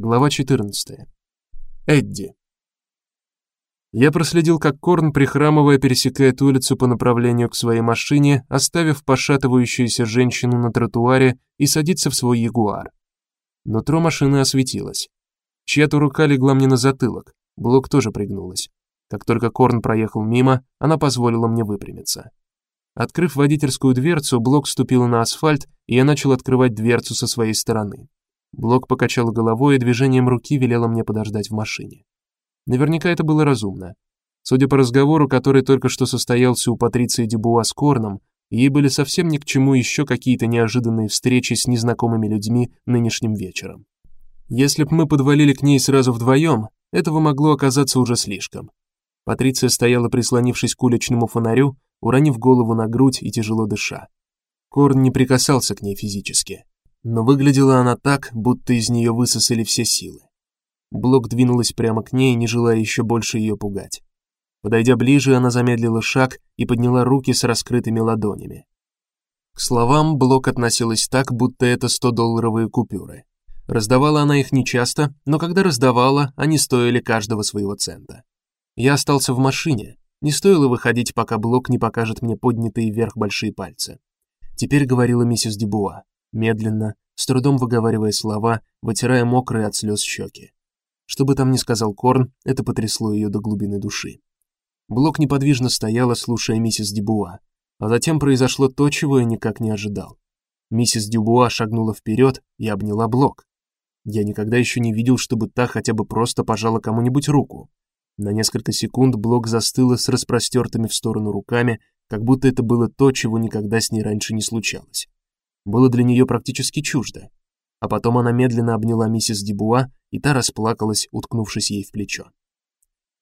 Глава 14. Эдди. Я проследил, как Корн, прихрамывая, пересекает улицу по направлению к своей машине, оставив пошатывающуюся женщину на тротуаре и садится в свой Ягуар. Нутро машины осветилось. Чья-то рука легла мне на затылок. Блок тоже пригнулась. Как только Корн проехал мимо, она позволила мне выпрямиться. Открыв водительскую дверцу, Блок ступила на асфальт, и я начал открывать дверцу со своей стороны. Блок покачал головой и движением руки велела мне подождать в машине. Наверняка это было разумно. Судя по разговору, который только что состоялся у Патриции Дебуа с Корном, ей были совсем ни к чему еще какие-то неожиданные встречи с незнакомыми людьми нынешним вечером. Если б мы подвалили к ней сразу вдвоем, этого могло оказаться уже слишком. Патриция стояла, прислонившись к уличному фонарю, уронив голову на грудь и тяжело дыша. Корн не прикасался к ней физически, но выглядела она так, будто из нее высосали все силы. Блок двинулась прямо к ней, не желая еще больше ее пугать. Подойдя ближе, она замедлила шаг и подняла руки с раскрытыми ладонями. К словам Блок относилась так, будто это 100-долларовые купюры. Раздавала она их нечасто, но когда раздавала, они стоили каждого своего цента. Я остался в машине, не стоило выходить, пока Блок не покажет мне поднятые вверх большие пальцы. Теперь говорила миссис Дебуа, медленно, с трудом выговаривая слова, вытирая мокрые от слез щеки. Что бы там ни сказал Корн, это потрясло ее до глубины души. Блок неподвижно стояла, слушая миссис Дебуа, а затем произошло то, чего я никак не ожидал. Миссис Дебуа шагнула вперед и обняла Блок. Я никогда еще не видел, чтобы та хотя бы просто пожала кому-нибудь руку. На несколько секунд Блок застыла с распростертыми в сторону руками, как будто это было то, чего никогда с ней раньше не случалось. Было для нее практически чуждо. А потом она медленно обняла миссис Дебуа, и та расплакалась, уткнувшись ей в плечо.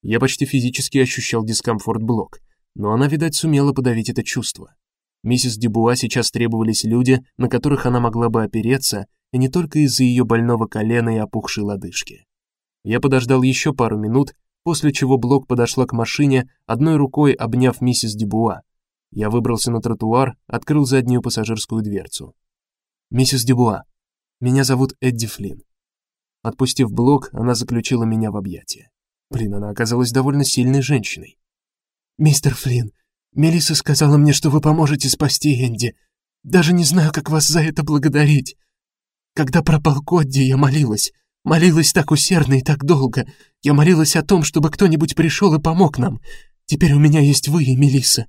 Я почти физически ощущал дискомфорт Блок, но она, видать, сумела подавить это чувство. Миссис Дебуа сейчас требовались люди, на которых она могла бы опереться, и не только из-за ее больного колена и опухшей лодыжки. Я подождал еще пару минут, после чего Блок подошла к машине, одной рукой обняв миссис Дебуа. Я выбрался на тротуар, открыл заднюю пассажирскую дверцу. Миссис Дебуа, меня зовут Эдди Флинн. Отпустив Блок, она заключила меня в объятия. Блин, она оказалась довольно сильной женщиной. Мистер Флинн, Мелисса сказала мне, что вы поможете спасти Энди. Даже не знаю, как вас за это благодарить. Когда пропал Кодди, я молилась. Молилась так усердно и так долго. Я молилась о том, чтобы кто-нибудь пришел и помог нам. Теперь у меня есть вы и Мелисса.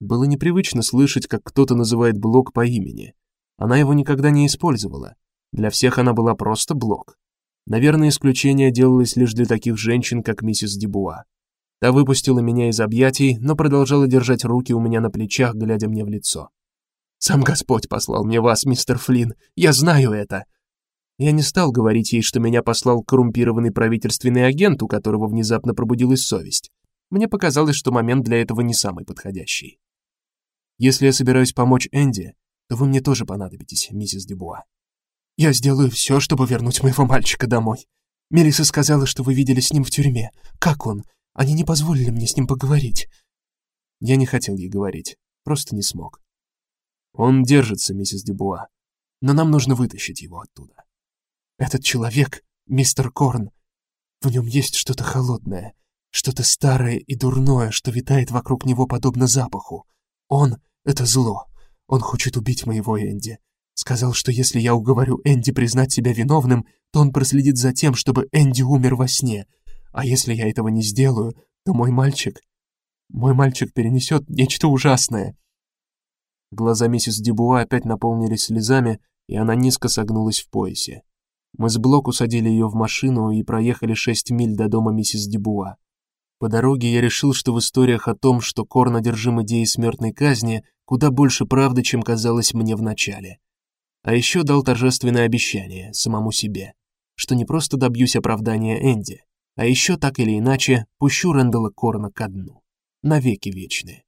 Было непривычно слышать, как кто-то называет Блок по имени. Она его никогда не использовала. Для всех она была просто Блок. Наверное, исключение делалось лишь для таких женщин, как миссис Дебуа. Та выпустила меня из объятий, но продолжала держать руки у меня на плечах, глядя мне в лицо. Сам Господь послал мне вас, мистер Флинн. Я знаю это. Я не стал говорить ей, что меня послал коррумпированный правительственный агент, у которого внезапно пробудилась совесть. Мне показалось, что момент для этого не самый подходящий. Если я собираюсь помочь Энди, то вы мне тоже понадобитесь, миссис Дебуа. Я сделаю все, чтобы вернуть моего мальчика домой. Мелисса сказала, что вы видели с ним в тюрьме. Как он? Они не позволили мне с ним поговорить. Я не хотел ей говорить, просто не смог. Он держится, миссис Дебуа, но нам нужно вытащить его оттуда. Этот человек, мистер Корн, в нем есть что-то холодное, что-то старое и дурное, что витает вокруг него подобно запаху. Он — это зло. Он хочет убить моего Энди. Сказал, что если я уговорю Энди признать себя виновным, то он проследит за тем, чтобы Энди умер во сне. А если я этого не сделаю, то мой мальчик... Мой мальчик перенесет нечто ужасное. Глаза миссис Дебуа опять наполнились слезами, и она низко согнулась в поясе. Мы с Блок усадили ее в машину и проехали шесть миль до дома миссис Дебуа. По дороге я решил, что в историях о том, что Корн одержим идеей смертной казни, куда больше правды, чем казалось мне в начале. А еще дал торжественное обещание самому себе, что не просто добьюсь оправдания Энди, а еще так или иначе пущу Рэндала Корна ко дну, навеки вечные.